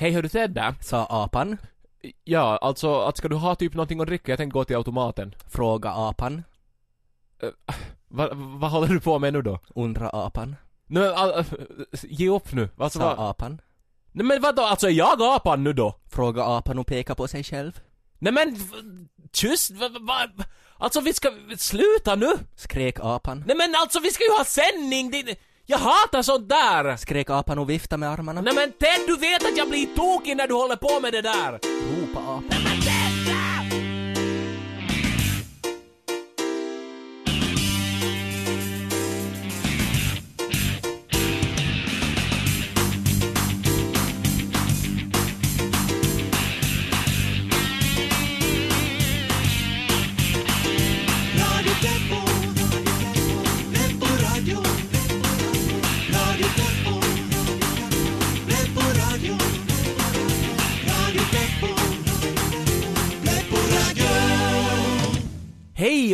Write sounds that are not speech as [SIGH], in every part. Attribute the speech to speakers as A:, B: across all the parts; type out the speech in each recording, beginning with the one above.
A: Hej, hör du Ted där?
B: Sa apan.
A: Ja, alltså att ska du ha typ någonting att dricka? Jag tänkte gå till automaten.
B: Fråga apan.
A: Vad vad håller du på med nu då?
B: Undra apan.
A: Nej men, all, ge upp nu. Alltså,
B: Sa
A: vad,
B: apan.
A: nej men vadå, alltså är jag apan nu då?
B: Fråga apan och peka på sig själv.
A: Nej men, tyst, va, va, Alltså vi ska, sluta nu!
B: Skrek apan.
A: Nej men alltså vi ska ju ha sändning! Det, jag hatar sånt där!
B: Skrek apan och viftade med armarna.
A: Nej men Ted, du vet att jag blir tokig när du håller på med det där!
B: Ropa apan.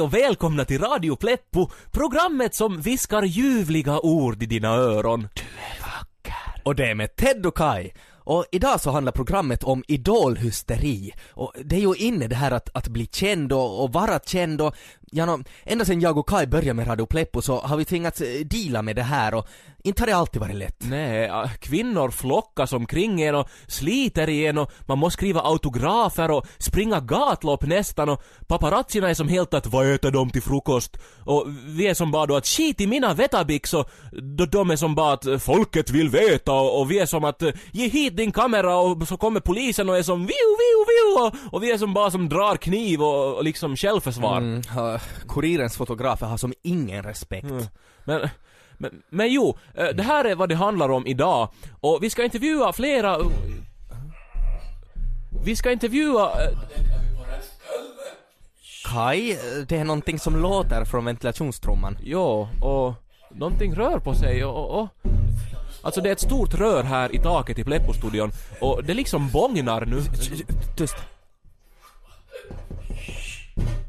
A: Och välkomna till Radio Pleppo, programmet som viskar ljuvliga ord i dina öron. Du är vacker.
B: Och det är med Ted och Kai. Och idag så handlar programmet om idolhysteri. Och det är ju inne det här att, att bli känd och, och vara känd och, ja, no, ända sedan jag och Kai började med Radio Pleppo så har vi tvingats eh, deala med det här och inte har det alltid varit lätt.
A: Nej, kvinnor flockas omkring en och sliter i en och man måste skriva autografer och springa gatlopp nästan och paparazzierna är som helt att vad äter de till frukost? Och vi är som bara då att skit i mina Vetabix och de är som bara att folket vill veta och, och vi är som att ge hit din kamera och så kommer polisen och är som viu viu viu och, och vi är som bara som drar kniv och, och liksom självförsvar.
B: Mm, ha- kurirens fotografer har som ingen respekt.
A: Mm. Men, men, men jo, eh, det här är vad det handlar om idag. Och vi ska intervjua flera... Vi ska intervjua... eh,
B: Kai, eh, det är någonting som låter från ventilationstrumman.
A: Jo, och någonting rör på sig och, och... Alltså det är ett stort rör här i taket i Pleppo-studion och det liksom bångnar nu.
B: Tyst.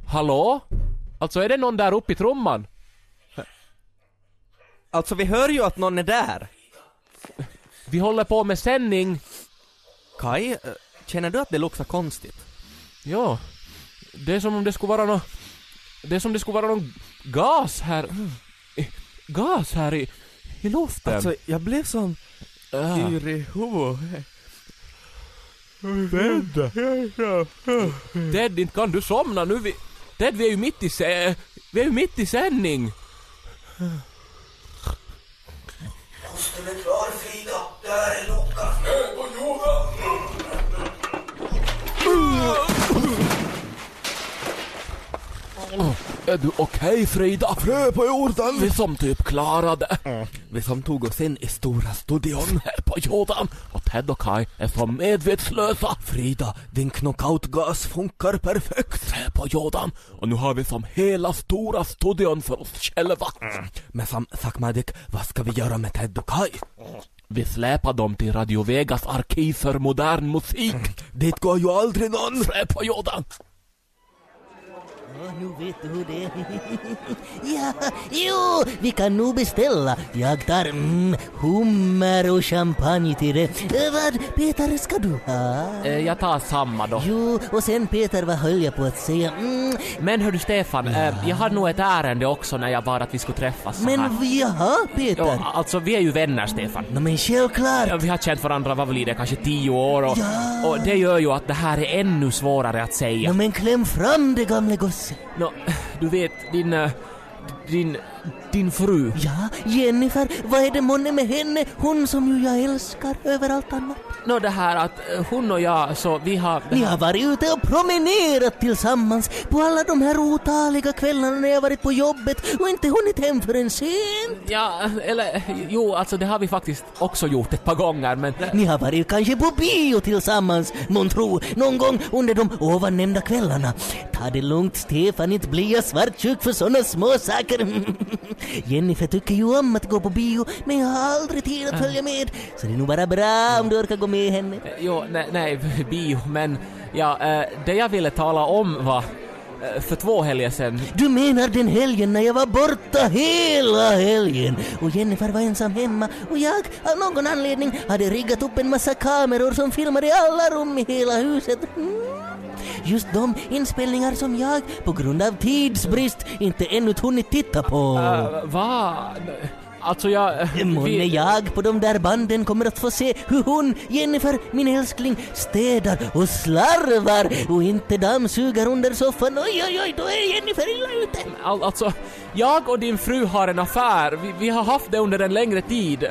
A: Hallå? Alltså är det någon där uppe i trumman?
B: Alltså vi hör ju att någon är där.
A: Vi håller på med sändning.
B: Kai, eh, känner du att det luktar konstigt?
A: Ja. Det är som om det skulle vara nå... Det är som om det skulle vara någon gas här... i- Gas här i, i luften.
B: Alltså, jag blev som
A: Ah.
B: yr i huvudet.
A: Ted! Ted, inte kan du somna nu? Vi, Ted, vi är ju mitt i sä, Vi är ju mitt i sändning!
C: Måste bli klar Frida, där är luckan.
A: Är du okej Frida?
B: Frö på jorden!
A: Vi som typ klarade
B: Vi som tog oss in i stora studion.
A: på jorden och Ted och Kai är som medvetslösa.
B: Frida, din knockoutgas funkar perfekt.
A: Är på jorden och nu har vi som hela stora studion för oss själva.
B: Men som Sakmadik, vad ska vi göra med Ted och Kai?
A: Vi släpar dem till Radio Vegas arkiv för modern musik.
B: Dit går ju aldrig någon.
A: Är på jorden.
D: Ja, nu vet du hur det är. [LAUGHS] ja, jo, vi kan nog beställa. Jag tar mm, hummer och champagne till det. Eh, vad, Peter, ska du ha?
A: Eh, Jag tar samma då.
D: Jo, och sen Peter, vad höll jag på att säga? Mm,
A: Men hör du Stefan, eh, jag hade nog ett ärende också när jag bad att vi skulle träffas så här.
D: men jaha, Peter?
A: Ja, alltså vi är ju vänner Stefan.
D: Nå, men självklart.
A: Ja, Vi har känt varandra, vad blir det, kanske tio år och,
D: Ja.
A: och det gör ju att det här är ännu svårare att säga.
D: Nå, men kläm fram det gamle gosse.
A: Nå, du vet, din... Eh, din... din fru.
D: Ja, Jennifer, vad är det månne med henne? Hon som ju jag älskar över allt annat.
A: Nå det här att eh, hon och jag, så vi har...
D: Ni har varit ute och promenerat tillsammans på alla de här otaliga kvällarna när jag varit på jobbet och inte hunnit hem förrän sent.
A: Ja, eller jo, alltså det har vi faktiskt också gjort ett par gånger men...
D: Ni har varit kanske på bio tillsammans, månntro, någon gång under de ovannämnda kvällarna. Ta det lugnt Stefan, inte blir jag svartsjuk för såna små saker. Jennifer tycker ju om att gå på bio, men jag har aldrig tid att följa med. Så det är nog bara bra om du orkar gå med henne.
A: Jo, nej, nej [LAUGHS] bio, men ja, eh, det jag ville tala om var eh, för två helger sedan.
D: Du menar den helgen när jag var borta hela helgen och Jennifer var ensam hemma och jag av någon anledning hade riggat upp en massa kameror som filmade alla rum i hela huset. Mm. Just de inspelningar som jag på grund av tidsbrist inte ännu hunnit titta på.
A: Uh, va? Alltså jag...
D: Månne
A: vi-
D: jag på de där banden kommer att få se hur hon, Jennifer, min älskling, städar och slarvar och inte dammsugar under soffan. Oj, oj, oj, då är Jennifer illa ute.
A: All, alltså, jag och din fru har en affär. Vi, vi har haft det under en längre tid.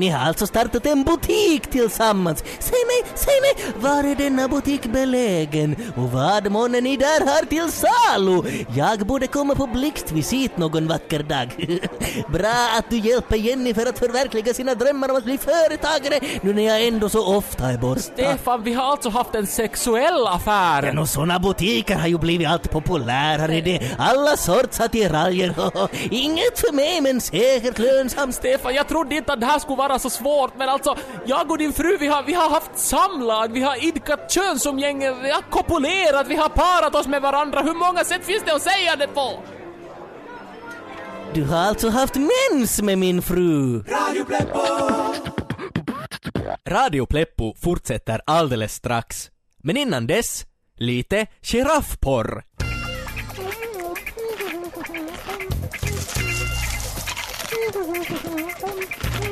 D: Ni har alltså startat en butik tillsammans. Säg mig, säg mig, var är denna butik belägen? Och vad månne ni där har till salu? Jag borde komma på blixtvisit någon vacker dag. [LAUGHS] Bra att du hjälper Jennifer att förverkliga sina drömmar om att bli företagare nu när jag ändå så ofta är borta.
A: Stefan, vi har alltså haft en sexuell affär.
D: Men och såna butiker har ju blivit allt populärare det. Alla sorts attiraljer. [LAUGHS] Inget för mig men säkert lönsamt.
A: Stefan, jag trodde inte att det här skulle vara så svårt, men alltså, jag och din fru, vi har, vi har haft samlag, vi har idkat könsumgänge, vi har kopulerat, vi har parat oss med varandra. Hur många sätt finns det att säga det på?
D: Du har alltså haft mens med min fru.
B: Radio Pleppo fortsätter alldeles strax. Men innan dess, lite giraffporr. [LAUGHS]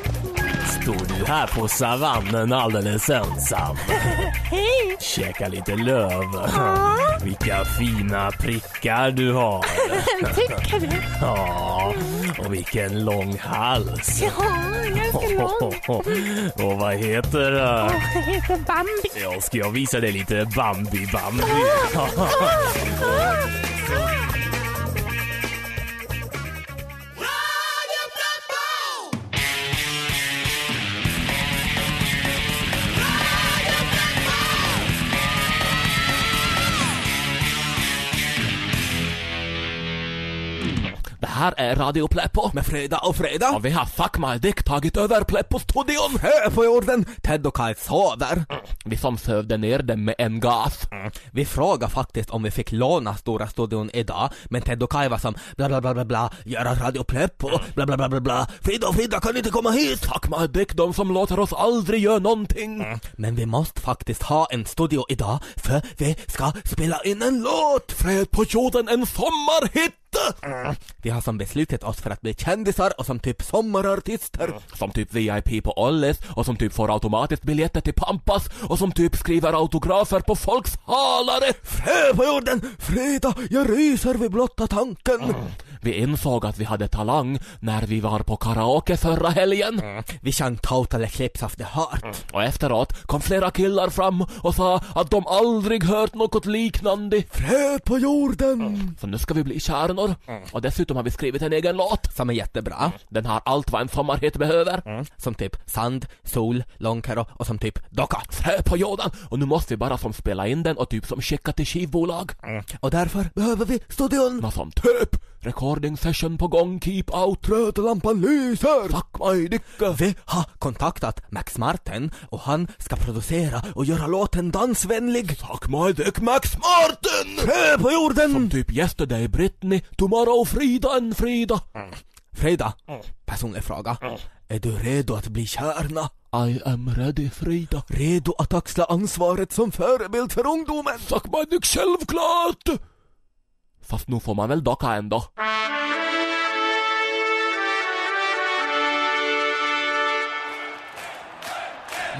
A: Här på savannen alldeles ensam? [LAUGHS]
E: Hej!
A: Käka lite löv. Vilka fina prickar du har. [LAUGHS]
E: Tycker du?
A: Ja, och vilken lång hals.
E: Ja, ganska lång. [LAUGHS]
A: Och vad heter du?
E: Jag heter Bambi.
A: Ja, ska jag visa dig lite Bambi här är Radio Pleppo.
B: Med fredag och fredag.
A: Och vi har Fuck My Dick tagit över Pleppo-studion.
B: Hö på jorden, Ted och Kaj sover.
A: Vi som sövde ner dem med en gas.
B: Vi frågade faktiskt om vi fick låna Stora studion idag, men Ted och Kaj var som bla bla bla bla bla, göra Radio Pleppo, bla bla bla bla bla, Frida och Frida kan inte komma hit!
A: Fuck My Dick, de som låter oss aldrig göra någonting.
B: Men vi måste faktiskt ha en studio idag, för vi ska spela in en låt!
A: Fred på jorden, en sommarhit!
B: Vi har som beslutat oss för att bli kändisar och som typ sommarartister.
A: Som typ VIP på Olles och som typ får automatiskt biljetter till Pampas och som typ skriver autografer på folks halare.
B: Frö på jorden, Frida, jag ryser vid blotta tanken.
A: Vi insåg att vi hade talang när vi var på karaoke förra helgen.
B: Vi sjöng Total Eclipse of the Heart.
A: Och efteråt kom flera killar fram och sa att de aldrig hört något liknande.
B: Fred på jorden!
A: Så nu ska vi bli kärnor. Och dessutom har vi skrivit en egen låt.
B: Som är jättebra.
A: Den har allt vad en sommarhit behöver.
B: Som typ sand, sol, långkaro och som typ docka.
A: Frö på jorden. Och nu måste vi bara som spela in den och typ som skicka till skivbolag.
B: Och därför behöver vi studion.
A: Vad som typ recording session på gång, keep out.
B: Röda lampan lyser!
A: Fuck my dick.
B: Vi har kontaktat Max Martin och han ska producera och göra låten dansvänlig.
A: Fuck my dick Max Martin!
B: Frö på jorden!
A: Som typ yesterday Britney, tomorrow Frida and Frida.
B: Frida, personlig fråga. Är du redo att bli kärna?
A: I am ready Frida.
B: Redo att axla ansvaret som förebild för ungdomen?
A: Fuck my dick självklart! Fast nu får man väl docka ändå.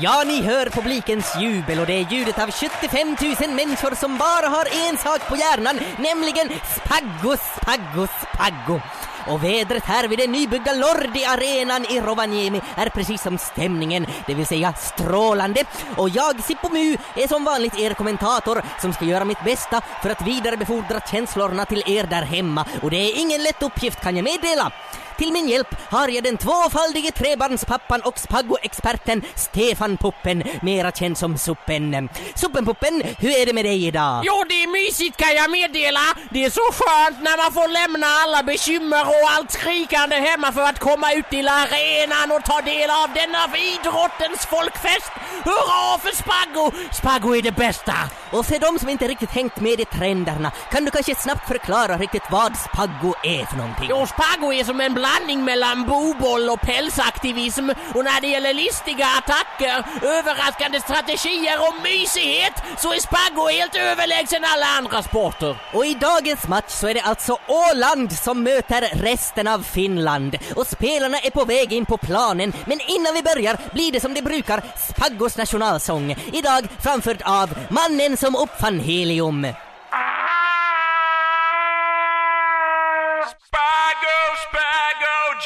D: Ja, ni hör publikens jubel och det är ljudet av 75 000 människor som bara har en sak på hjärnan, nämligen spaggo, spaggo, spaggo. Och vädret här vid den nybyggda Lordi-arenan i Rovaniemi är precis som stämningen, det vill säga strålande. Och jag, Sippo Mu, är som vanligt er kommentator som ska göra mitt bästa för att vidarebefordra känslorna till er där hemma. Och det är ingen lätt uppgift kan jag meddela. Till min hjälp har jag den tvåfaldige trebarnspappan och Spaggo-experten Stefan Puppen, mera känd som Suppen. Suppen-Puppen, hur är det med dig idag?
F: Jo, det är mysigt kan jag meddela. Det är så skönt när man får lämna alla bekymmer och allt skrikande hemma för att komma ut till arenan och ta del av denna idrottens folkfest. Hurra för Spaggo! Spaggo är det bästa!
D: Och för de som inte riktigt hängt med i trenderna, kan du kanske snabbt förklara riktigt vad Spaggo är för någonting?
F: Jo, Spaggo är som en blandning mellan boboll och pälsaktivism och när det gäller listiga attacker, överraskande strategier och mysighet så är Spaggo helt överlägsen alla andra sporter.
D: Och i dagens match så är det alltså Åland som möter resten av Finland. Och spelarna är på väg in på planen, men innan vi börjar blir det som det brukar, Spaggos nationalsång. Idag framförd av mannen som uppfann helium.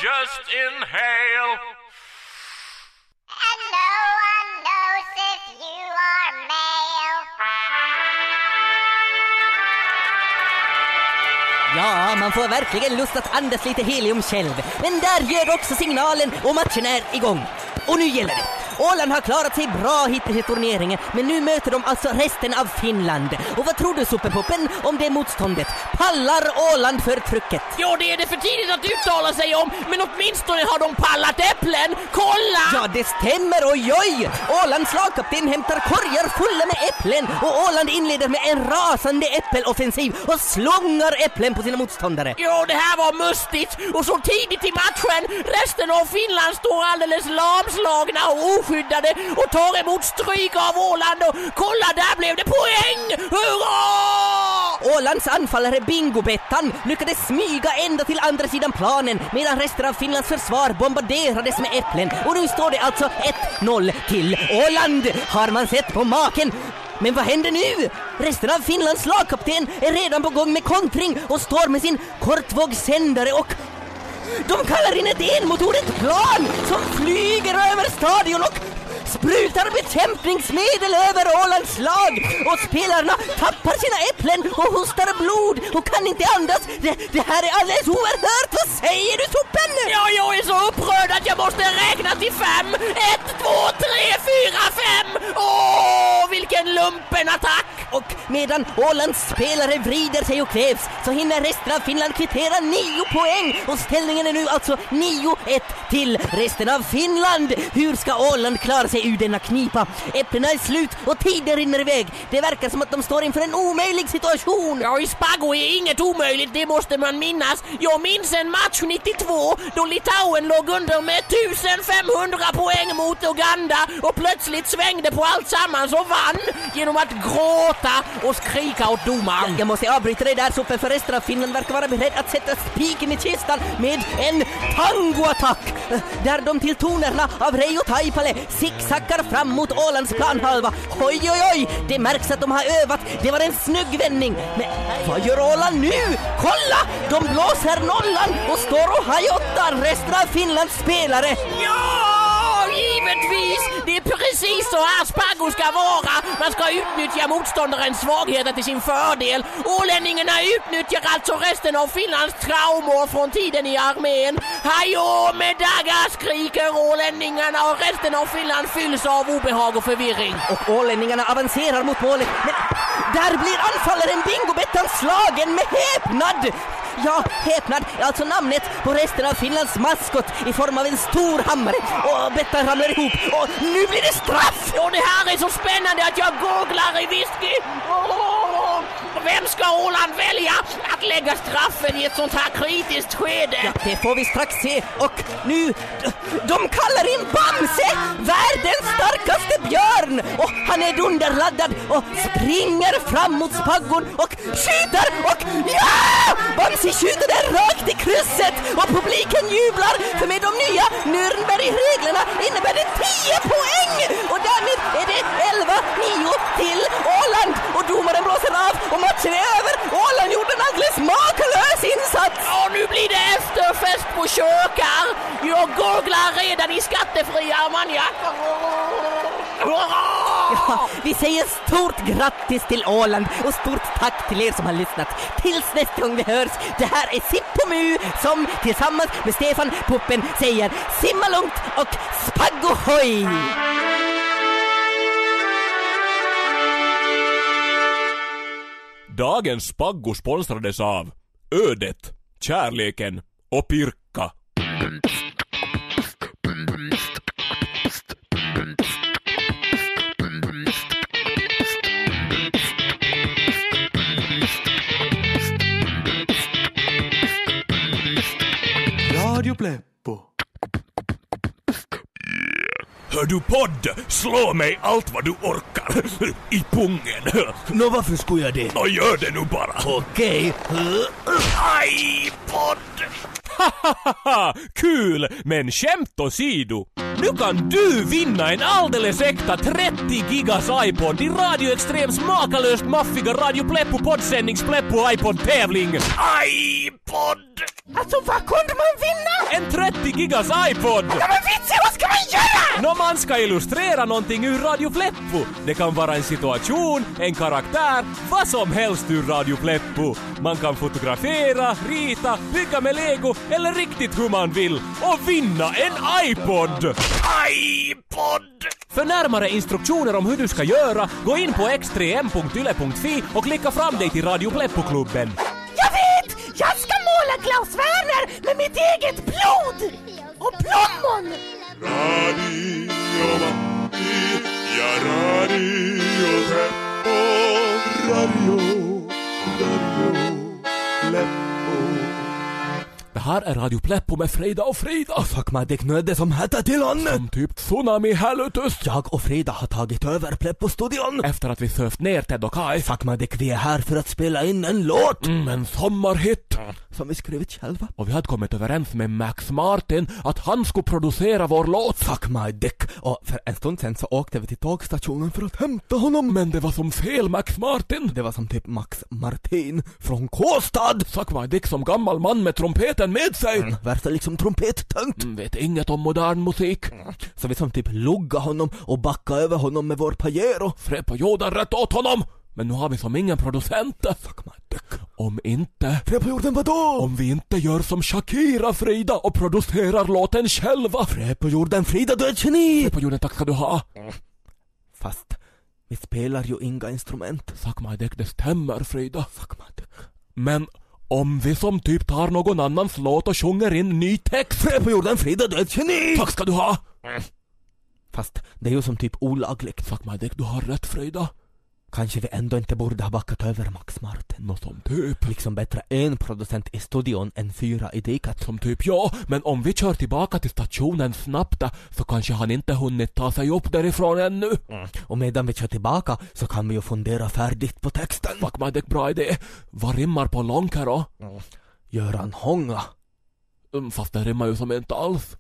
A: Just inhale.
G: And no one knows if you are male.
D: Ja, man får verkligen lust att andas lite helium själv. Men där gör också signalen och matchen är igång. Och nu gäller det. Åland har klarat sig bra hittills i turneringen, men nu möter de alltså resten av Finland. Och vad tror du Superpoppen om det motståndet? Pallar Åland för trycket?
F: Jo, det är det för tidigt att uttala sig om, men åtminstone har de pallat äpplen. Kolla!
D: Ja, det stämmer, oj oj! Ålands lagkapten hämtar korgar fulla med äpplen och Åland inleder med en rasande äppeloffensiv och slungar äpplen på sina motståndare.
F: Jo, det här var mustigt och så tidigt i matchen. Resten av Finland står alldeles lamslagna och oskyddade och tar emot stryk av Åland och kolla, där blev det poäng! Hurra!
D: Ålands anfallare Bingo-Bettan lyckades smyga ända till andra sidan planen medan resten av Finlands försvar bombarderades med äpplen och nu står det alltså 1-0 till Åland. Har man sett på maken? Men vad händer nu? Resten av Finlands lagkapten är redan på gång med kontring och står med sin kortvågssändare och de kallar in ett enmotorigt plan som flyger över stadion och sprutar bekämpningsmedel över Ålands lag och spelarna tappar sina äpplen och hostar blod och kan inte andas. Det, det här är alldeles oerhört. Vad säger du Toppen?
F: Ja, jag är så upprörd att jag måste räkna till fem. Ett, två, tre, fyra, fem! Åh, vilken lumpenattack!
D: Och medan Ålands spelare vrider sig och kvävs så hinner resten av Finland kvittera nio poäng och ställningen är nu alltså 9-1 till resten av Finland. Hur ska Åland klara sig ur denna knipa? Äpplena är slut och tiden rinner iväg. Det verkar som att de står inför en omöjlig situation.
F: Ja, i Spago är inget omöjligt, det måste man minnas. Jag minns en match 92 då Litauen låg under med 1500 poäng mot Uganda och plötsligt svängde på allt sammans och vann genom att gråta och skrika åt domaren.
D: Jag måste avbryta dig där Sopen för resten av Finland verkar vara beredd att sätta spiken i kistan med en tangoattack där de till tonerna av Reijo Taipale zigzaggar fram mot Ålands planhalva. Oj, oj, oj! Det märks att de har övat. Det var en snygg vändning. Men vad gör Åland nu? Kolla! De blåser nollan och står och hajottar resten av Finlands spelare.
F: Ja, givetvis! Det är precis så här Spago ska vara. Man ska utnyttja motståndarens svagheter till sin fördel. Ålänningarna utnyttjar alltså resten av Finlands traumor från tiden i armén. Hajå med dagga skriker ålänningarna och resten av Finland fylls av obehag och förvirring.
D: Och ålänningarna avancerar mot målet. Men där blir anfallaren Bingo-Bettan slagen med häpnad! Ja, häpnad är alltså namnet på resten av Finlands maskot i form av en stor hammare. Och Bettan ramlar ihop och nu blir det straff!
F: Och det här är så spännande att jag googlar i whisky. Vem ska Åland välja att lägga straffen i ett sånt här kritiskt skede?
D: Ja, det får vi strax se. Och nu, de kallar in Bamse, världens starkaste björn! Och han är dunderladdad och springer fram mot spaggon och skjuter och ja! Bamse skjuter den rakt i krysset och publiken jublar för med de nya Nürnberg-reglerna innebär det 10 poäng! Och därmed är det 11-9 till Åland och domaren blåser av och matchen är över. Åland gjorde en alldeles makalös insats!
F: Och nu blir det efterfest på kökar. Jag googlar redan i skattefria ammoniak. Hurra!
D: Ja, vi säger stort grattis till Åland och stort tack till er som har lyssnat. Tills nästa gång vi hörs, det här är Sippomu som tillsammans med Stefan Puppen säger simma lugnt och spaggohoj!
A: Dagens Spaggo sponsrades av Ödet, Kärleken och Pirkka.
C: Radio Play.
A: Hör du podd? Slå mig allt vad du orkar. I pungen.
D: Nå, varför skulle jag det?
A: Och gör det nu bara.
D: Okej.
A: Aj, podd! Hahaha, kul! Men skämt åsido. Nu kan du vinna en alldeles äkta 30 gigas iPod i Radio Extrems makalöst maffiga Radio Pleppo poddsändnings Pleppo iPod-tävling. iPod!
E: Alltså vad kunde man vinna?
A: En 30 gigas iPod!
E: Ja men vitsen, vad ska man göra?
A: Nå, man ska illustrera någonting ur Radio Pleppo. Det kan vara en situation, en karaktär, vad som helst ur Radio Pleppo. Man kan fotografera, rita, bygga med lego eller riktigt hur man vill och vinna en iPod! iPod! För närmare instruktioner om hur du ska göra, gå in på x3m.yle.fi och klicka fram dig till Radio Pleppo-klubben.
E: Jag vet! Jag ska måla Klaus Werner med mitt eget blod! Och plommon!
H: Radio Matti ja Radio Pleppo. Radio, Radio
A: här är Radio Pleppo med Frida och Frida.
B: Fuck mig, det knödde som hette till landet!
A: Som typ tsunami helvetes.
B: Jag och Frida har tagit över Pleppo-studion.
A: Efter att vi sövt ner Ted och Kai.
B: Fuck mig, Dick, vi är här för att spela in en låt!
A: Mm, en sommarhit.
B: Som vi skrivit själva.
A: Och vi hade kommit överens med Max Martin att han skulle producera vår låt.
B: Fuck my dick. Och för en stund sen så åkte vi till tågstationen för att hämta honom.
A: Men det var som fel Max Martin.
B: Det var som typ Max Martin från Kåstad.
A: Suck my dick som gammal man med trumpeten med sig.
B: Mm, värsta liksom trumpettönt.
A: Mm, vet inget om modern musik.
B: Så vi som typ lugga honom och backa över honom med vår Pajero.
A: Fred på jorden rätt åt honom. Men nu har vi som ingen producent.
B: Fuck my dick.
A: Om inte...
B: Fred på jorden vadå?
A: Om vi inte gör som Shakira Frida och producerar låten själva.
B: Fred på jorden, Frida du är ett geni!
A: Fred på jorden, tack ska du ha.
B: Fast vi spelar ju inga instrument.
A: Suck my dick, det stämmer Frida.
B: Fuck my dick.
A: Men om vi som typ tar någon annans låt och sjunger in ny text.
B: Fred på jorden, du är ett geni!
A: Tack ska du ha.
B: Fast det är ju som typ olagligt.
A: Suck my dick, du har rätt Frida.
B: Kanske vi ändå inte borde ha backat över Max Martin.
A: Nå som typ.
B: Liksom bättre en producent i studion än fyra i diket.
A: Som typ ja, men om vi kör tillbaka till stationen snabbt så kanske han inte hunnit ta sig upp därifrån ännu.
B: Och medan vi kör tillbaka så kan vi ju fundera färdigt på texten.
A: Fuck my dick, bra idé. Vad rimmar på Lonkero?
B: Göran Hånga.
A: Mm, Fast det rimmar ju som inte alls.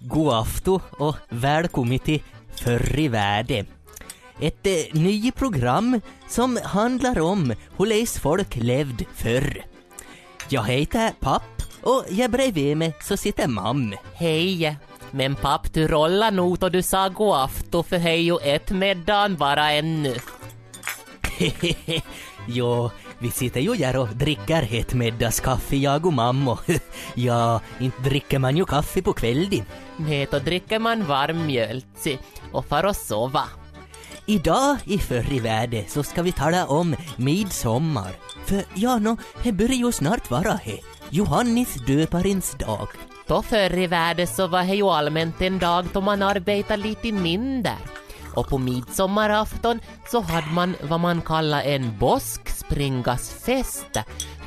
D: God afton och välkommen till Förr i världen. Ett eh, nytt program som handlar om hur läs folk levde förr. Jag heter Papp och jag bredvid mig så sitter mam.
I: Hej! Men papp, du rollar nog och du sa god afton för hej och ett meddan bara ännu. [LAUGHS]
D: jo, vi sitter ju här och dricker ett middagskaffe jag och mamma. [LAUGHS] ja, inte dricker man ju kaffe på kvällen.
I: Nej, då dricker man varm mjölk och far och sova.
D: Idag i Förr i världen så ska vi tala om midsommar. För ja, nå, det börjar ju snart vara he. Johannes döparens dag.
I: Då förr i världen så var det ju allmänt en dag då man arbetade lite mindre. Och på midsommarafton så hade man vad man kallar en boskspringasfest.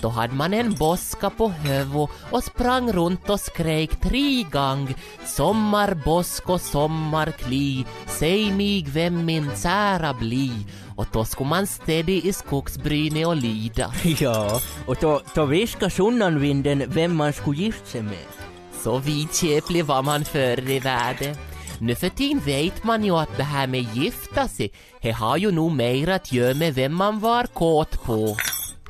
I: Då hade man en boska på huvud och sprang runt och skrek tre gång Sommarbosk och sommarkli, säg mig vem min sära bli. Och då skulle man städa i skogsbrynet och lida. [LAUGHS]
D: Ja, och då, då viskar sunnanvinden vem man skulle gifta sig med.
I: Så vidskeplig var man förr i världen. Nu för tiden vet man ju att det här med gifta sig, det har ju nog mer att göra med vem man var kåt på.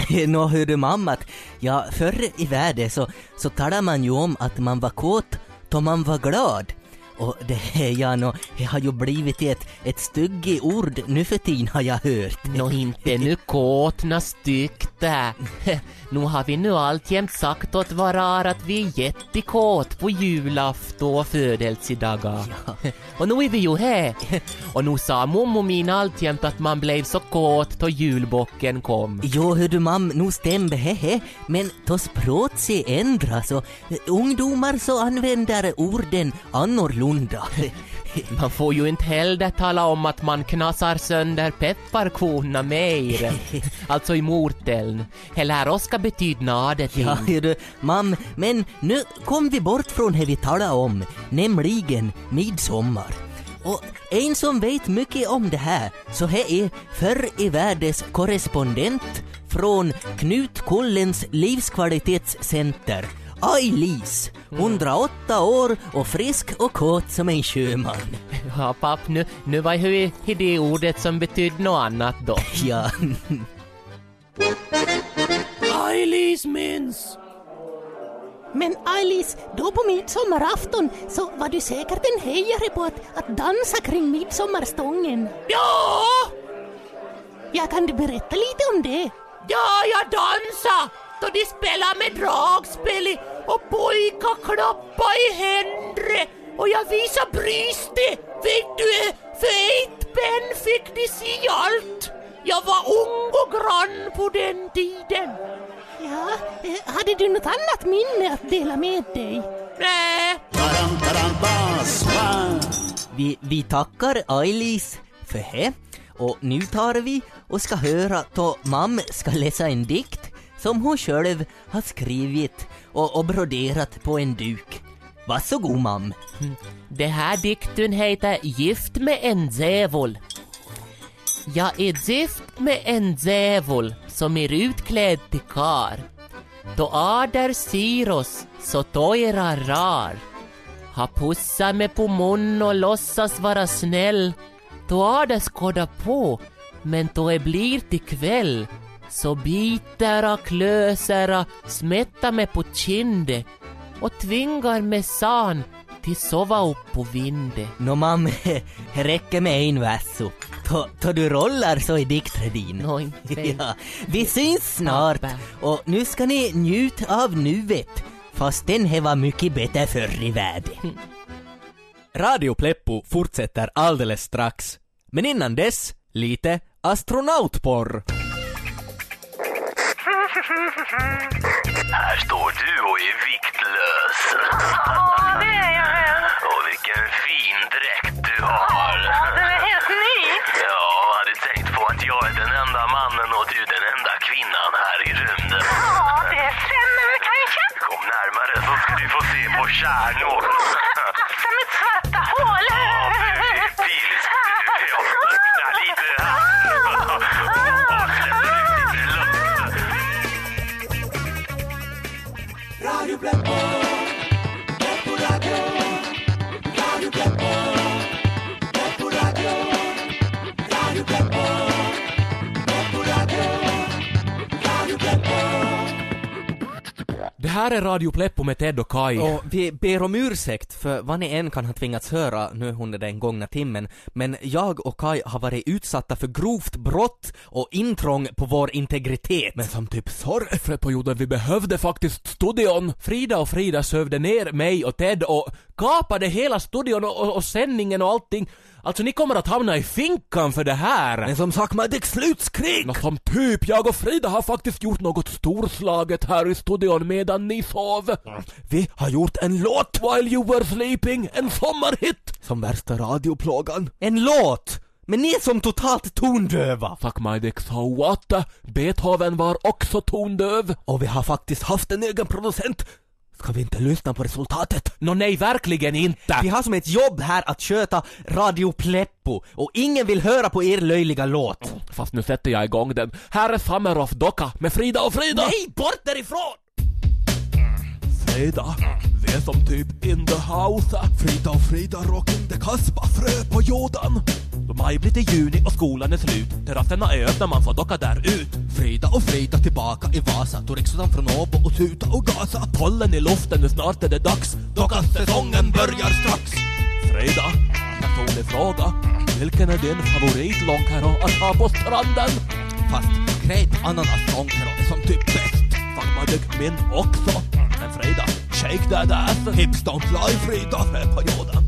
I: [LAUGHS]
D: Nå hörde mamma att, ja förr i världen så, så talade man ju om att man var kåt då man var glad. Och det ja, nå, det har ju blivit ett, ett stygge ord nu för tiden har jag hört.
I: Nå inte nu kåtna stykta. [LAUGHS] Nu har vi nu alltjämt sagt åt varar att vi är jättekåt på julafton och födelsedagar. [LAUGHS] Och nu är vi ju här. [LAUGHS] Och nu sa mommo min alltjämt att man blev så kåt då julbocken kom.
D: Jo, hör du mam, nu stämmer hehe, men då språk sig ändras och ungdomar så använder orden annorlunda. [LAUGHS]
I: Man får ju inte heller tala om att man knasar sönder pepparkorna mer. [LAUGHS] Alltså i morteln. Eller oss ska betyda till.
D: Ja, du, mam, men nu kom vi bort från det vi talade om, nämligen midsommar. Och en som vet mycket om det här, så här är förr i världens korrespondent från Knut Kollens livskvalitetscenter, Aj-Lis, 108 år och frisk och kåt som en sjöman. [LAUGHS]
I: Ja, papp, nu, nu var ju det ordet som betydde något annat då. [LAUGHS]
D: Ja,
A: Ailis minns!
E: Men Alice, då på midsommarafton så var du säkert en hejare på att, att dansa kring midsommarstången.
A: Ja!
E: Ja, kan du berätta lite om det?
A: Ja, jag dansade då de spelade med dragspel och pojkar klappa i händer och jag visade brystet. Vet du, för ett spänn fick de se allt. Jag var ung och grann på den tiden.
E: Ja, eh, hade du något annat minne att dela med dig?
A: Nej,
D: vi, vi tackar Aj-Lis för det. Och nu tar vi och ska höra då mam ska läsa en dikt som hon själv har skrivit och, och broderat på en duk. Varsågod mam. [LAUGHS]
I: Det här dikten heter Gift med en djävul. Jag är gift med en djävul som är utklädd till kar. Då ader ser oss så tojra rar. Ha pussat mig på mun och låtsas vara snäll. Då ader skåda på, men då det blir till kväll så biter och klöser och smättar mig på kinde och tvingar mig san till sova upp på vinde.
D: Nå mam, det [LAUGHS] räcker med en verso. Då, då du rollar så är dikten din.
I: Inte. [LAUGHS]
D: Ja, vi syns snart och nu ska ni njuta av nuet. Fast den här var mycket bättre förr i världen. [LAUGHS]
B: Radio Pleppo fortsätter alldeles strax. Men innan dess, lite astronautporr.
J: Här står du och är viktlös.
E: Ja, det är jag.
J: Och vilken fin dräkt du har.
E: Den är helt ny.
J: Ja, hade tänkt på att jag är den enda mannen och du den enda kvinnan här i rymden.
E: Ja, det stämmer kanske.
J: Kom närmare så ska du få se på stjärnor. Här
A: är Radio Pleppo med Ted och Kai.
B: Och vi ber om ursäkt för vad ni än kan ha tvingats höra nu under den gångna timmen, men jag och Kai har varit utsatta för grovt brott och intrång på vår integritet.
A: Men som typ sorgperioden vi behövde faktiskt studion. Frida och Frida sövde ner mig och Ted och kapade hela studion och, och, och sändningen och allting. Alltså ni kommer att hamna i finkan för det här.
B: Men som sagt, man, det är slutskrig!
A: Nå, som typ, jag och Frida har faktiskt gjort något storslaget här i studion medan ni sov. Vi har gjort en låt while you were sleeping, en sommarhit!
B: Som värsta radioplågan. En låt! Men ni är som totalt tondöva!
A: Fuck my dick, so what? Beethoven var också tondöv.
B: Och vi har faktiskt haft en egen producent. Ska vi inte lyssna på resultatet?
A: Nå nej, verkligen inte!
B: Vi har som ett jobb här att sköta Radio Pleppo och ingen vill höra på er löjliga låt.
A: Fast nu sätter jag igång den. Här är Summer Docka med Frida och Frida!
B: Nej, bort därifrån!
A: Frida, vi är som typ in the house.
B: Frida och Frida rocking the kaspa, frö på jorden.
A: Då maj blir det juni och skolan är slut. Terrasserna är öppna, man får docka där ut.
B: Frida och Frida tillbaka i Vasa, tog riksdagen från Åbo och tuta och gasa.
A: Pollen i luften, nu snart är det dags. Dockasäsongen börjar strax. Frida, personlig fråga. Vilken är din favoritlångkaro att ha på stranden?
B: Fast grape ananas är som typ bäst.
A: Fuck min också. Men Frida, shake that ass.
B: Hips don't lie Frida.
A: jorden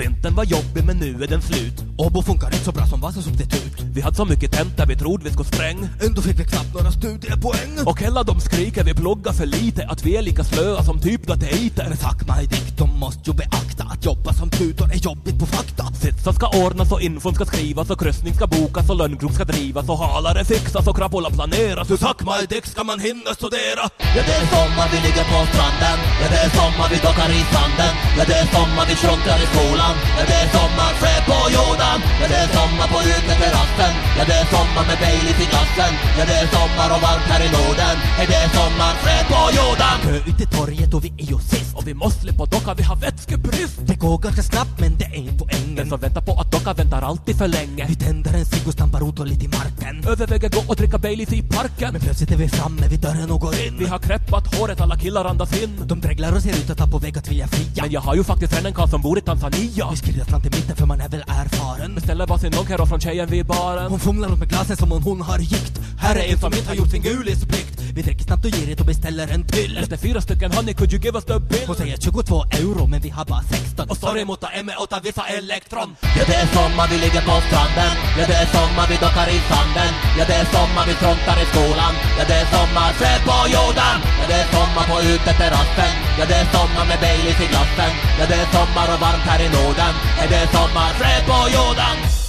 A: Vintern var jobbig men nu är den slut.
B: Åbo funkar inte så bra som vassasubstitut.
A: Vi hade så mycket tenta vi trodde vi skulle spräng.
B: Ändå fick vi knappt några studiepoäng.
A: Och hela de skriker vi pluggar för lite, att vi är lika slöa som typ dateiter.
B: Men fuck my dick, de måste ju beakta att jobba som tutor är jobbigt på fakta.
A: Sitsa ska ordnas och infon ska skrivas och kryssning ska bokas och lönngrop ska drivas och halare fixas och krapola planeras. Hur suck my dick ska man hinna studera.
K: Ja, det är sommar, vi ligger på stranden. Ja, det är sommar, vi dockar i sanden. Ja, det är sommar, vi sjunkar i skolan. Ja, det är sommar, fred på jordan. Ja, det är sommar på uteterrassen. Ja, det är sommar med Baileys i glassen. Ja, det är sommar och varmt här i Norden. Ja, det är sommar, fred på jordan.
B: Kö ut till torget och vi är ju sist.
A: Och vi måste släppa docka, vi har vätskebrist.
B: Det går ganska snabbt men det är inte
A: Den som väntar på att docka väntar alltid för länge.
B: Vi tänder en cigg och stampar otåligt i marken.
A: Överväger gå och dricka Baileys i parken.
B: Men plötsligt är vi framme vid dörren och går in.
A: Vi har kräppat håret, alla killar andas in.
B: De dreglar och ser ut att ha på väg att vilja fria.
A: Men jag har ju faktiskt en karl som bor i Tanzania.
B: Vi skrider fram till mitten för man är väl erfaren.
A: Beställer varsin långkaro från tjejen vid baren.
B: Hon fumlar runt med glasen som om hon har gikt. Här är en som inte har gjort sin gulisplikt. Vi dricker snabbt och girigt och beställer en till.
A: Efter fyra stycken honey could you give us the bill?
B: Hon säger 22 euro men vi har bara 16.
A: Och sorry mot M åt vissa elektron.
K: Ja, det är sommar, vi ligger på stranden. Ja, det är sommar, vi dockar i sanden. Ja, det är sommar, vi frontar i skolan. Ja, det är sommar, fred på jorden. Ja, det är sommar på uteterrassen. Ja, det är sommar med Baileys i glassen. Ja, det är sommar och varmt här i Norden. Ja, det är sommar, fred på jorden.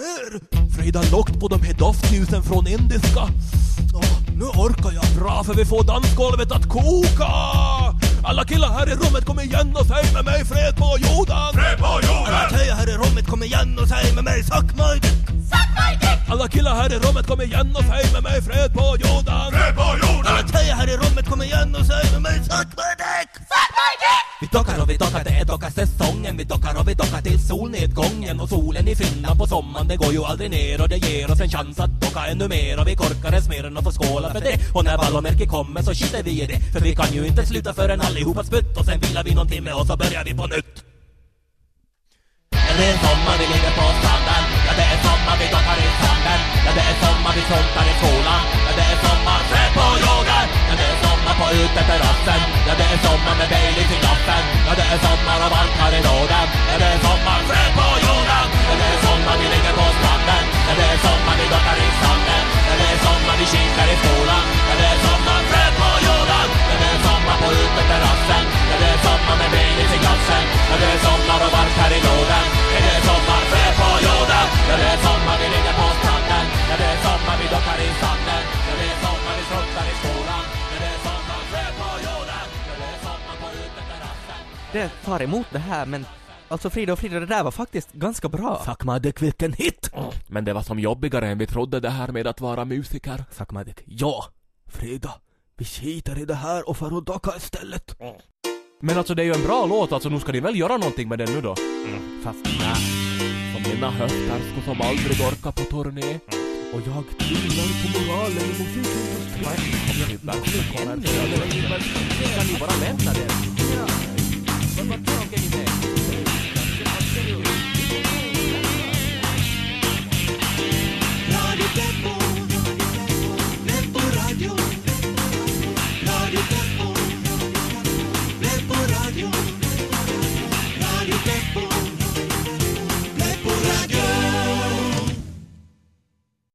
B: Mer.
A: Frida lockt på de här doftljusen från indiska.
B: Åh, nu orkar jag.
A: Bra för vi får dansgolvet att koka! Alla killar här i rummet kom igen och säg med mig fred på jorden! Fred på
B: Alla tjejer här i rummet kom igen och säg med mig suck my dick.
A: Alla killar här i rummet kom igen och säg med mig fred på jorden! Fred på
B: Alla tjejer här i rummet kom igen och säg med mig suck my dick.
A: Vi dockar och vi dockar, det är dockarsäsongen Vi dockar och vi dockar till solnedgången. Och solen i Finland på sommaren, det går ju aldrig ner. Och det ger oss en chans att docka ännu mer. Och vi korkar en smeren och får skåla för det. Och när vallomärket kommer så skiter vi i det. För vi kan ju inte sluta förrän allihopa spytt Och sen vilar vi någon timme och så börjar vi på nytt
K: Ja, det är sommar, vi ligger på stranden. Ja, det är sommar, vi dockar i sanden. Ja, det är sommar, vi struntar i skolan. Ja, det är sommar, trä på jorden. Ja, det är sommar på uteterrassen. Ja, det är sommar med Baileys i glassen. Ja, det är sommar och varmt här i lådan. Ja, det är sommar, trä på jorden. Ja, det är sommar, vi ligger på stranden. Ja, det är sommar, vi dockar i sanden. Ja, det är sommar, vi kikar i skolan. Ja, det är sommar, på uteterrassen. Ja, det är sommar med Baileys i glassen. Ja, det är sommar och varmt här i Norden. Ja, det är sommar, fred på jorden. Ja, det är sommar, vi ligger på stranden. Ja, det är sommar, vi dockar i sanden. Ja, det är sommar, vi struntar i skolan. Ja, det är sommar, fred på jorden. Ja, det är sommar på uteterrassen.
B: Det tar emot det här men alltså Frida och Frida, det där var faktiskt ganska bra.
A: Fuck my dick, vilken hit! Men det var som jobbigare än vi trodde det här med att vara musiker.
B: Suck my dick.
A: Ja, Frida, vi skiter i det här och får och docka istället. Men alltså det är ju en bra låt, alltså nu ska ni väl göra någonting med den nu då?
B: Fast nej.
A: Som mina höfter som aldrig orkar på turné. Och jag tvivlar på moralen i musikindustrin. Kan ni bara vänta det?